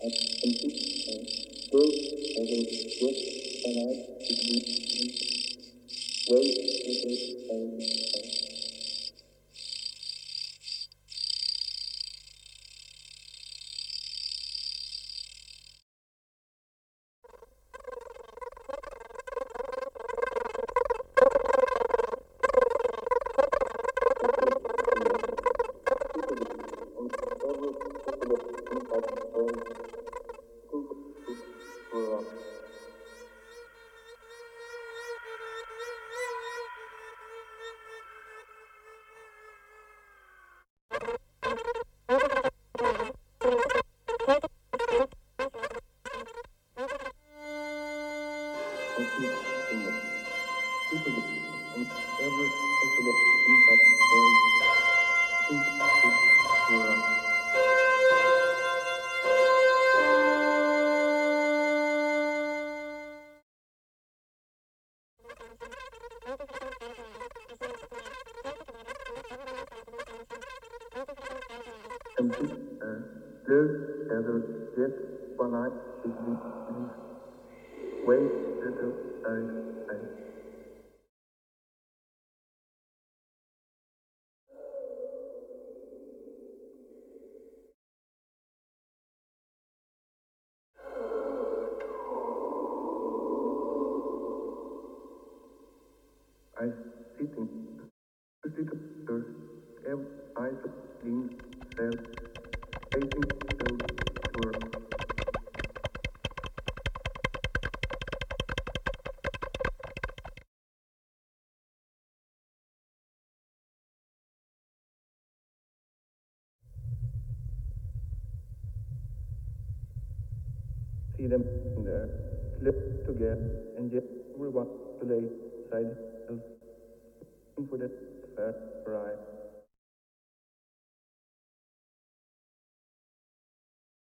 Bleu eller jet vanuit is niet lief. Wait little I I. I sitting sitting clean cell See them in there, clip together, and just everyone to lay side